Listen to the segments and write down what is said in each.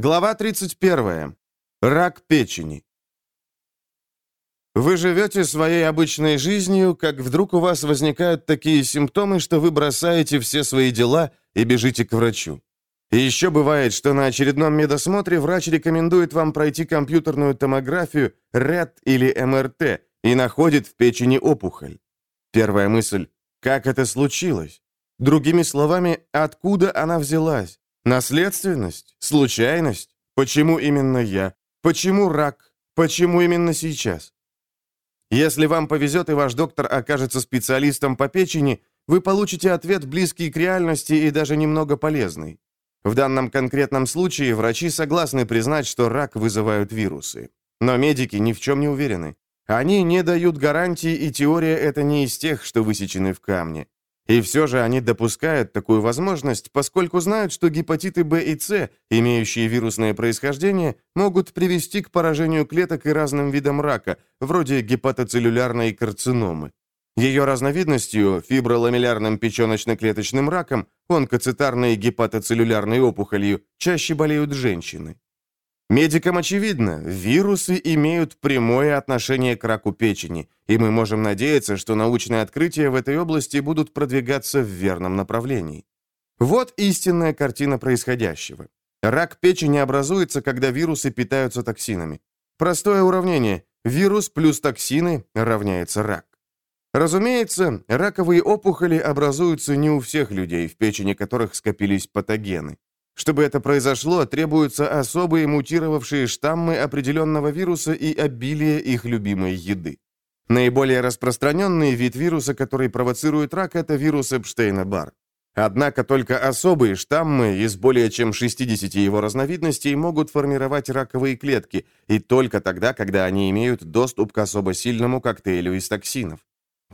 Глава 31. Рак печени. Вы живете своей обычной жизнью, как вдруг у вас возникают такие симптомы, что вы бросаете все свои дела и бежите к врачу. И еще бывает, что на очередном медосмотре врач рекомендует вам пройти компьютерную томографию, РЭТ или МРТ и находит в печени опухоль. Первая мысль – как это случилось? Другими словами, откуда она взялась? Наследственность? Случайность? Почему именно я? Почему рак? Почему именно сейчас? Если вам повезет и ваш доктор окажется специалистом по печени, вы получите ответ близкий к реальности и даже немного полезный. В данном конкретном случае врачи согласны признать, что рак вызывают вирусы. Но медики ни в чем не уверены. Они не дают гарантии, и теория это не из тех, что высечены в камне. И все же они допускают такую возможность, поскольку знают, что гепатиты В и С, имеющие вирусное происхождение, могут привести к поражению клеток и разным видам рака, вроде гепатоцеллюлярной карциномы. Ее разновидностью, фиброламеллярным печеночно-клеточным раком, онкоцитарной гепатоцеллюлярной опухолью, чаще болеют женщины. Медикам очевидно, вирусы имеют прямое отношение к раку печени, и мы можем надеяться, что научные открытия в этой области будут продвигаться в верном направлении. Вот истинная картина происходящего. Рак печени образуется, когда вирусы питаются токсинами. Простое уравнение. Вирус плюс токсины равняется рак. Разумеется, раковые опухоли образуются не у всех людей, в печени которых скопились патогены. Чтобы это произошло, требуются особые мутировавшие штаммы определенного вируса и обилие их любимой еды. Наиболее распространенный вид вируса, который провоцирует рак, это вирус Эпштейна-Бар. Однако только особые штаммы из более чем 60 его разновидностей могут формировать раковые клетки, и только тогда, когда они имеют доступ к особо сильному коктейлю из токсинов.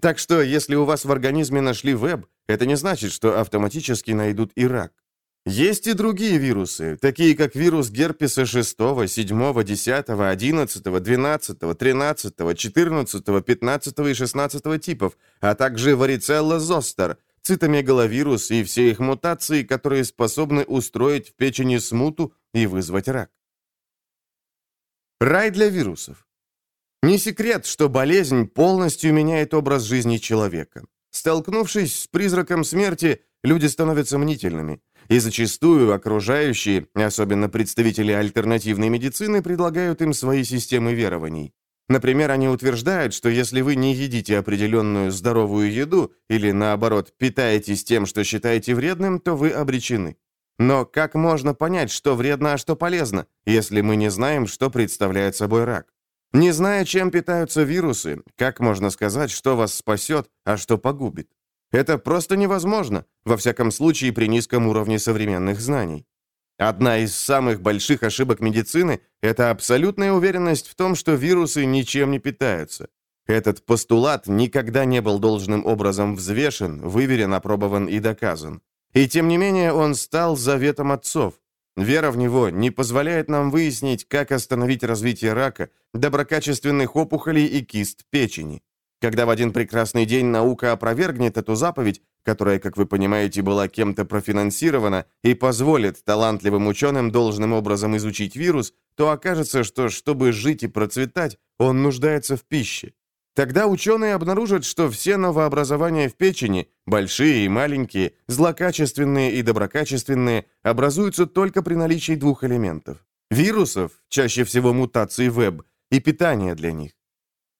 Так что, если у вас в организме нашли веб, это не значит, что автоматически найдут и рак. Есть и другие вирусы, такие как вирус герпеса 6, 7, 10, 11, 12, 13, 14, 15 и 16 типов, а также варицелла зостер, цитомегаловирус и все их мутации, которые способны устроить в печени смуту и вызвать рак. Рай для вирусов. Не секрет, что болезнь полностью меняет образ жизни человека. Столкнувшись с призраком смерти, люди становятся мнительными. И зачастую окружающие, особенно представители альтернативной медицины, предлагают им свои системы верований. Например, они утверждают, что если вы не едите определенную здоровую еду или, наоборот, питаетесь тем, что считаете вредным, то вы обречены. Но как можно понять, что вредно, а что полезно, если мы не знаем, что представляет собой рак? Не зная, чем питаются вирусы, как можно сказать, что вас спасет, а что погубит? Это просто невозможно, во всяком случае при низком уровне современных знаний. Одна из самых больших ошибок медицины – это абсолютная уверенность в том, что вирусы ничем не питаются. Этот постулат никогда не был должным образом взвешен, выверен, опробован и доказан. И тем не менее он стал заветом отцов. Вера в него не позволяет нам выяснить, как остановить развитие рака, доброкачественных опухолей и кист печени. Когда в один прекрасный день наука опровергнет эту заповедь, которая, как вы понимаете, была кем-то профинансирована и позволит талантливым ученым должным образом изучить вирус, то окажется, что, чтобы жить и процветать, он нуждается в пище. Тогда ученые обнаружат, что все новообразования в печени, большие и маленькие, злокачественные и доброкачественные, образуются только при наличии двух элементов. Вирусов, чаще всего мутаций веб, и питания для них.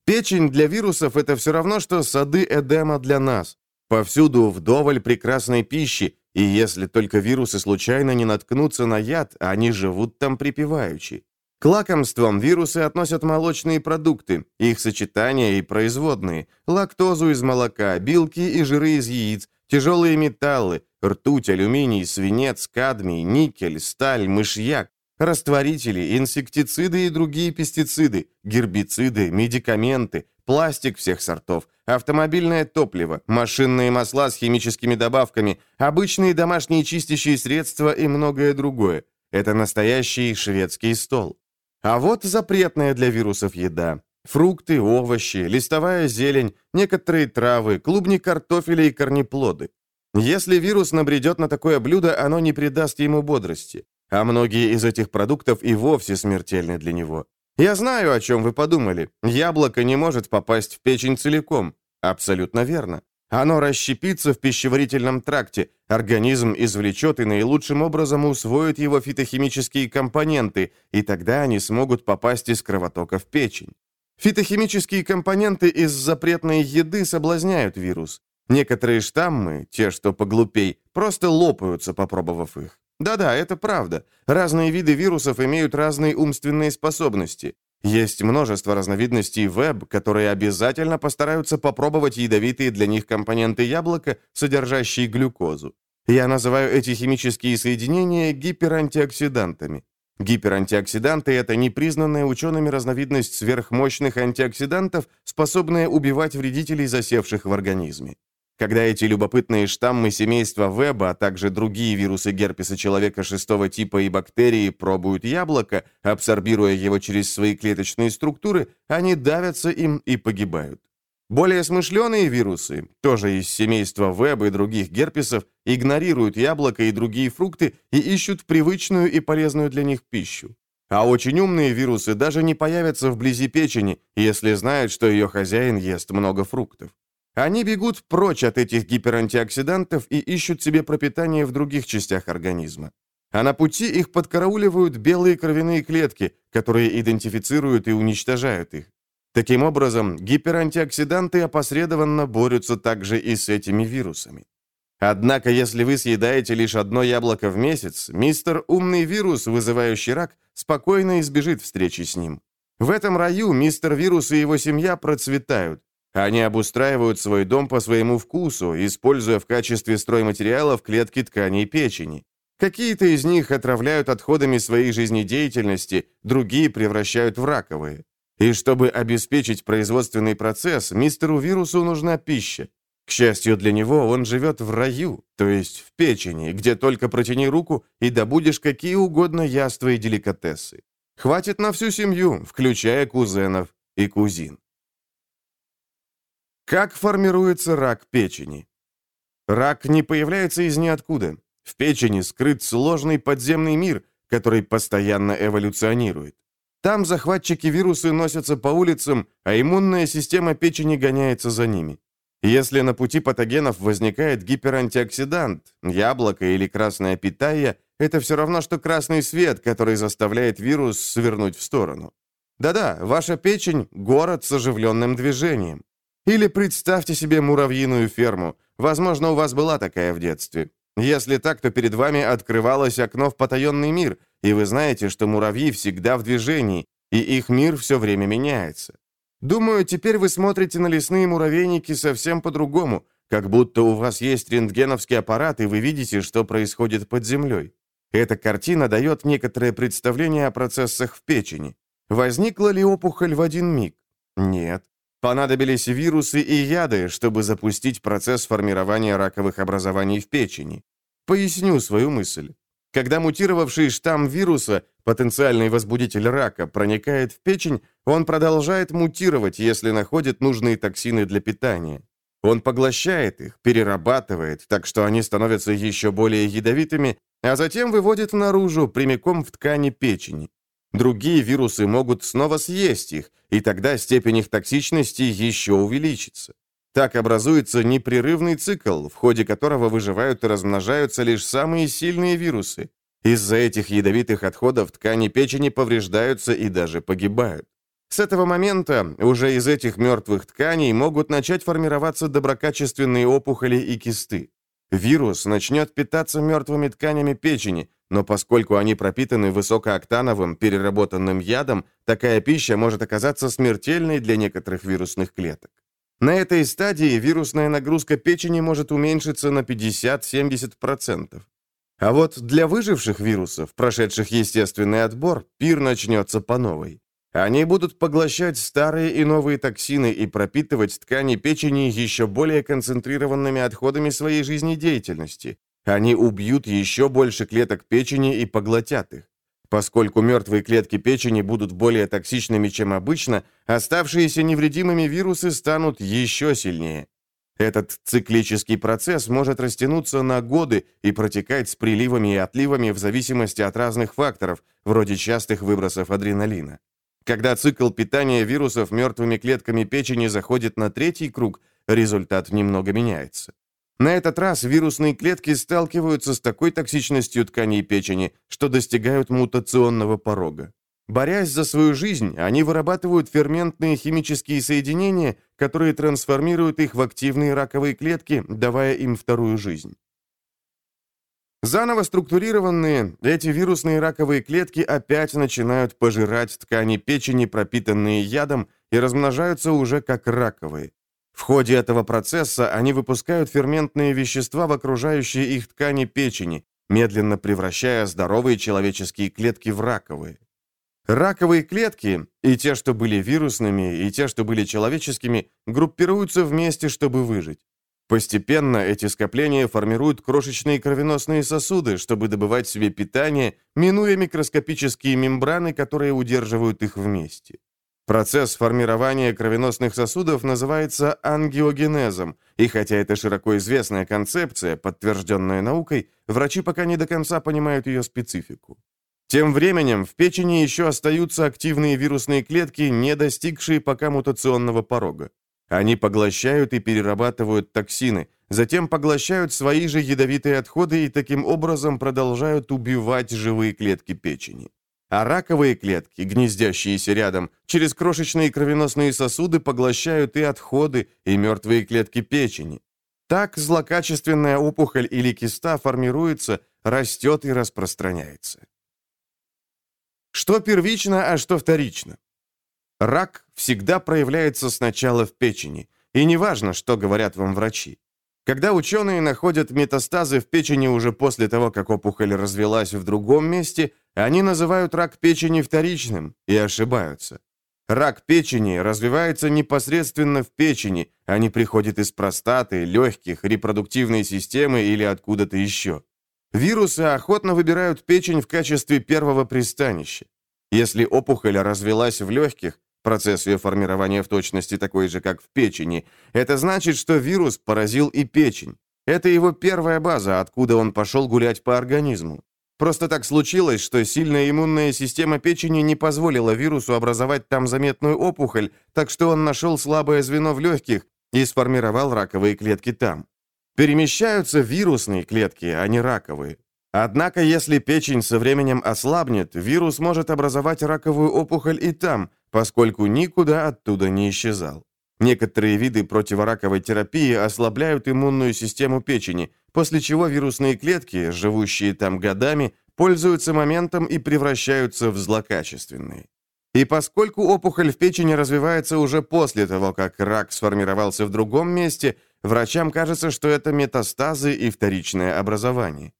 Печень для вирусов – это все равно, что сады Эдема для нас. Повсюду вдоволь прекрасной пищи, и если только вирусы случайно не наткнутся на яд, они живут там припеваючи. К лакомствам вирусы относят молочные продукты, их сочетания и производные, лактозу из молока, белки и жиры из яиц, тяжелые металлы, ртуть, алюминий, свинец, кадмий, никель, сталь, мышьяк, Растворители, инсектициды и другие пестициды, гербициды, медикаменты, пластик всех сортов, автомобильное топливо, машинные масла с химическими добавками, обычные домашние чистящие средства и многое другое. Это настоящий шведский стол. А вот запретная для вирусов еда. Фрукты, овощи, листовая зелень, некоторые травы, клубни картофеля и корнеплоды. Если вирус набредет на такое блюдо, оно не придаст ему бодрости. А многие из этих продуктов и вовсе смертельны для него. Я знаю, о чем вы подумали. Яблоко не может попасть в печень целиком. Абсолютно верно. Оно расщепится в пищеварительном тракте, организм извлечет и наилучшим образом усвоит его фитохимические компоненты, и тогда они смогут попасть из кровотока в печень. Фитохимические компоненты из запретной еды соблазняют вирус. Некоторые штаммы, те, что поглупей, просто лопаются, попробовав их. Да-да, это правда. Разные виды вирусов имеют разные умственные способности. Есть множество разновидностей веб, которые обязательно постараются попробовать ядовитые для них компоненты яблока, содержащие глюкозу. Я называю эти химические соединения гиперантиоксидантами. Гиперантиоксиданты – это непризнанная учеными разновидность сверхмощных антиоксидантов, способная убивать вредителей, засевших в организме. Когда эти любопытные штаммы семейства Веба, а также другие вирусы герпеса человека шестого типа и бактерии пробуют яблоко, абсорбируя его через свои клеточные структуры, они давятся им и погибают. Более смышленые вирусы, тоже из семейства Веб и других герпесов, игнорируют яблоко и другие фрукты и ищут привычную и полезную для них пищу. А очень умные вирусы даже не появятся вблизи печени, если знают, что ее хозяин ест много фруктов. Они бегут прочь от этих гиперантиоксидантов и ищут себе пропитание в других частях организма. А на пути их подкарауливают белые кровяные клетки, которые идентифицируют и уничтожают их. Таким образом, гиперантиоксиданты опосредованно борются также и с этими вирусами. Однако, если вы съедаете лишь одно яблоко в месяц, мистер умный вирус, вызывающий рак, спокойно избежит встречи с ним. В этом раю мистер вирус и его семья процветают, они обустраивают свой дом по своему вкусу, используя в качестве стройматериалов клетки тканей печени. Какие-то из них отравляют отходами своей жизнедеятельности, другие превращают в раковые. И чтобы обеспечить производственный процесс, мистеру вирусу нужна пища. К счастью для него, он живет в раю, то есть в печени, где только протяни руку и добудешь какие угодно яства и деликатесы. Хватит на всю семью, включая кузенов и кузин. Как формируется рак печени? Рак не появляется из ниоткуда. В печени скрыт сложный подземный мир, который постоянно эволюционирует. Там захватчики вирусы носятся по улицам, а иммунная система печени гоняется за ними. Если на пути патогенов возникает гиперантиоксидант, яблоко или красная питая, это все равно, что красный свет, который заставляет вирус свернуть в сторону. Да-да, ваша печень – город с оживленным движением. Или представьте себе муравьиную ферму. Возможно, у вас была такая в детстве. Если так, то перед вами открывалось окно в потаенный мир, и вы знаете, что муравьи всегда в движении, и их мир все время меняется. Думаю, теперь вы смотрите на лесные муравейники совсем по-другому, как будто у вас есть рентгеновский аппарат, и вы видите, что происходит под землей. Эта картина дает некоторое представление о процессах в печени. Возникла ли опухоль в один миг? Нет. Понадобились вирусы и яды, чтобы запустить процесс формирования раковых образований в печени. Поясню свою мысль. Когда мутировавший штамм вируса, потенциальный возбудитель рака, проникает в печень, он продолжает мутировать, если находит нужные токсины для питания. Он поглощает их, перерабатывает, так что они становятся еще более ядовитыми, а затем выводит наружу, прямиком в ткани печени. Другие вирусы могут снова съесть их, и тогда степень их токсичности еще увеличится. Так образуется непрерывный цикл, в ходе которого выживают и размножаются лишь самые сильные вирусы. Из-за этих ядовитых отходов ткани печени повреждаются и даже погибают. С этого момента уже из этих мертвых тканей могут начать формироваться доброкачественные опухоли и кисты. Вирус начнет питаться мертвыми тканями печени, но поскольку они пропитаны высокооктановым переработанным ядом, такая пища может оказаться смертельной для некоторых вирусных клеток. На этой стадии вирусная нагрузка печени может уменьшиться на 50-70%. А вот для выживших вирусов, прошедших естественный отбор, пир начнется по новой. Они будут поглощать старые и новые токсины и пропитывать ткани печени еще более концентрированными отходами своей жизнедеятельности. Они убьют еще больше клеток печени и поглотят их. Поскольку мертвые клетки печени будут более токсичными, чем обычно, оставшиеся невредимыми вирусы станут еще сильнее. Этот циклический процесс может растянуться на годы и протекать с приливами и отливами в зависимости от разных факторов, вроде частых выбросов адреналина. Когда цикл питания вирусов мертвыми клетками печени заходит на третий круг, результат немного меняется. На этот раз вирусные клетки сталкиваются с такой токсичностью тканей печени, что достигают мутационного порога. Борясь за свою жизнь, они вырабатывают ферментные химические соединения, которые трансформируют их в активные раковые клетки, давая им вторую жизнь. Заново структурированные, эти вирусные раковые клетки опять начинают пожирать ткани печени, пропитанные ядом, и размножаются уже как раковые. В ходе этого процесса они выпускают ферментные вещества в окружающие их ткани печени, медленно превращая здоровые человеческие клетки в раковые. Раковые клетки, и те, что были вирусными, и те, что были человеческими, группируются вместе, чтобы выжить. Постепенно эти скопления формируют крошечные кровеносные сосуды, чтобы добывать себе питание, минуя микроскопические мембраны, которые удерживают их вместе. Процесс формирования кровеносных сосудов называется ангиогенезом, и хотя это широко известная концепция, подтвержденная наукой, врачи пока не до конца понимают ее специфику. Тем временем в печени еще остаются активные вирусные клетки, не достигшие пока мутационного порога. Они поглощают и перерабатывают токсины, затем поглощают свои же ядовитые отходы и таким образом продолжают убивать живые клетки печени. А раковые клетки, гнездящиеся рядом, через крошечные кровеносные сосуды поглощают и отходы, и мертвые клетки печени. Так злокачественная опухоль или киста формируется, растет и распространяется. Что первично, а что вторично? Рак всегда проявляется сначала в печени, и неважно, что говорят вам врачи. Когда ученые находят метастазы в печени уже после того, как опухоль развелась в другом месте, они называют рак печени вторичным и ошибаются. Рак печени развивается непосредственно в печени, а не приходит из простаты, легких, репродуктивной системы или откуда-то еще. Вирусы охотно выбирают печень в качестве первого пристанища. Если опухоль развелась в легких, процесс ее формирования в точности такой же, как в печени, это значит, что вирус поразил и печень. Это его первая база, откуда он пошел гулять по организму. Просто так случилось, что сильная иммунная система печени не позволила вирусу образовать там заметную опухоль, так что он нашел слабое звено в легких и сформировал раковые клетки там. Перемещаются вирусные клетки, а не раковые. Однако, если печень со временем ослабнет, вирус может образовать раковую опухоль и там, поскольку никуда оттуда не исчезал. Некоторые виды противораковой терапии ослабляют иммунную систему печени, после чего вирусные клетки, живущие там годами, пользуются моментом и превращаются в злокачественные. И поскольку опухоль в печени развивается уже после того, как рак сформировался в другом месте, Врачам кажется, что это метастазы и вторичное образование.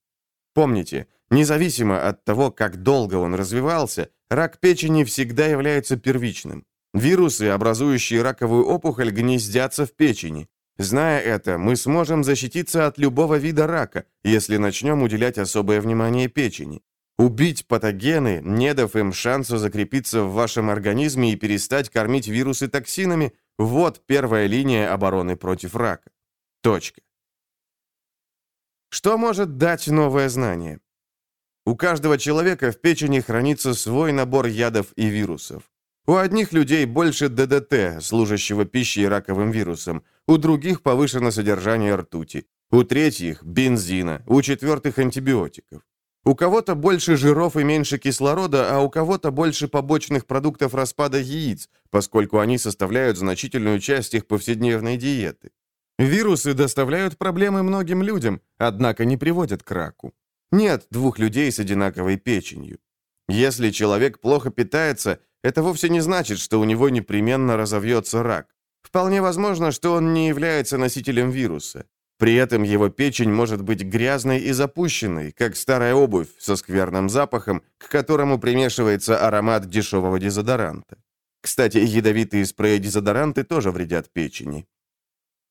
Помните, независимо от того, как долго он развивался, рак печени всегда является первичным. Вирусы, образующие раковую опухоль, гнездятся в печени. Зная это, мы сможем защититься от любого вида рака, если начнем уделять особое внимание печени. Убить патогены, не дав им шанса закрепиться в вашем организме и перестать кормить вирусы токсинами – вот первая линия обороны против рака. Точка. Что может дать новое знание? У каждого человека в печени хранится свой набор ядов и вирусов. У одних людей больше ДДТ, служащего пищей раковым вирусом, у других повышено содержание ртути, у третьих – бензина, у четвертых – антибиотиков. У кого-то больше жиров и меньше кислорода, а у кого-то больше побочных продуктов распада яиц, поскольку они составляют значительную часть их повседневной диеты. Вирусы доставляют проблемы многим людям, однако не приводят к раку. Нет двух людей с одинаковой печенью. Если человек плохо питается, это вовсе не значит, что у него непременно разовьется рак. Вполне возможно, что он не является носителем вируса. При этом его печень может быть грязной и запущенной, как старая обувь со скверным запахом, к которому примешивается аромат дешевого дезодоранта. Кстати, ядовитые спреи-дезодоранты тоже вредят печени.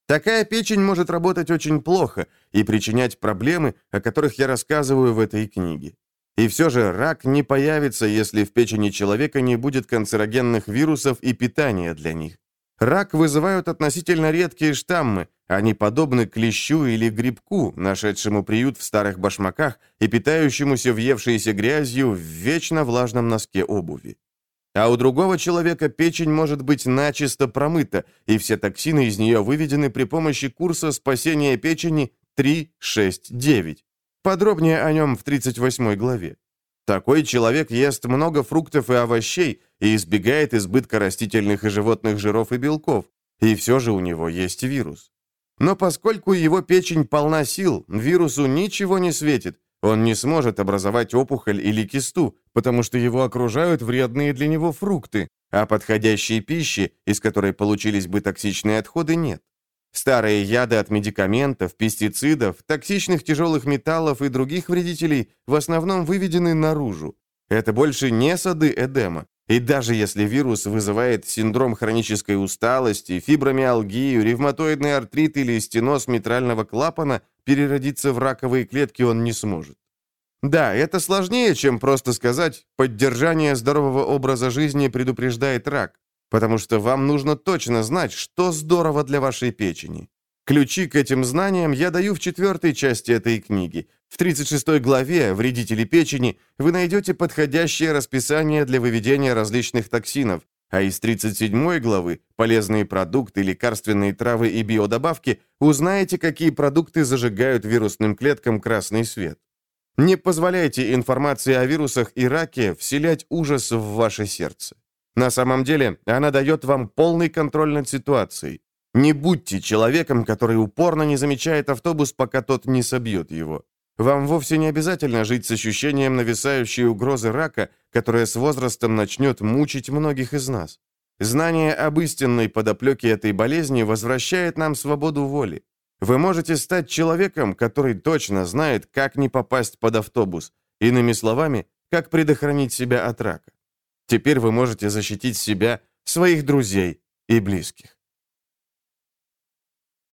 Такая печень может работать очень плохо и причинять проблемы, о которых я рассказываю в этой книге. И все же рак не появится, если в печени человека не будет канцерогенных вирусов и питания для них. Рак вызывают относительно редкие штаммы, они подобны клещу или грибку, нашедшему приют в старых башмаках и питающемуся въевшейся грязью в вечно влажном носке обуви. А у другого человека печень может быть начисто промыта, и все токсины из нее выведены при помощи курса спасения печени 3.6.9. Подробнее о нем в 38 главе. Такой человек ест много фруктов и овощей и избегает избытка растительных и животных жиров и белков, и все же у него есть вирус. Но поскольку его печень полна сил, вирусу ничего не светит, он не сможет образовать опухоль или кисту, потому что его окружают вредные для него фрукты, а подходящей пищи, из которой получились бы токсичные отходы, нет. Старые яды от медикаментов, пестицидов, токсичных тяжелых металлов и других вредителей в основном выведены наружу. Это больше не сады Эдема. И даже если вирус вызывает синдром хронической усталости, фибромиалгию, ревматоидный артрит или стеноз митрального клапана, переродиться в раковые клетки он не сможет. Да, это сложнее, чем просто сказать «поддержание здорового образа жизни предупреждает рак» потому что вам нужно точно знать, что здорово для вашей печени. Ключи к этим знаниям я даю в четвертой части этой книги. В 36 главе «Вредители печени» вы найдете подходящее расписание для выведения различных токсинов, а из 37 главы «Полезные продукты, лекарственные травы и биодобавки» узнаете, какие продукты зажигают вирусным клеткам красный свет. Не позволяйте информации о вирусах и раке вселять ужас в ваше сердце. На самом деле, она дает вам полный контроль над ситуацией. Не будьте человеком, который упорно не замечает автобус, пока тот не собьет его. Вам вовсе не обязательно жить с ощущением нависающей угрозы рака, которая с возрастом начнет мучить многих из нас. Знание об истинной подоплеке этой болезни возвращает нам свободу воли. Вы можете стать человеком, который точно знает, как не попасть под автобус, иными словами, как предохранить себя от рака. Теперь вы можете защитить себя, своих друзей и близких.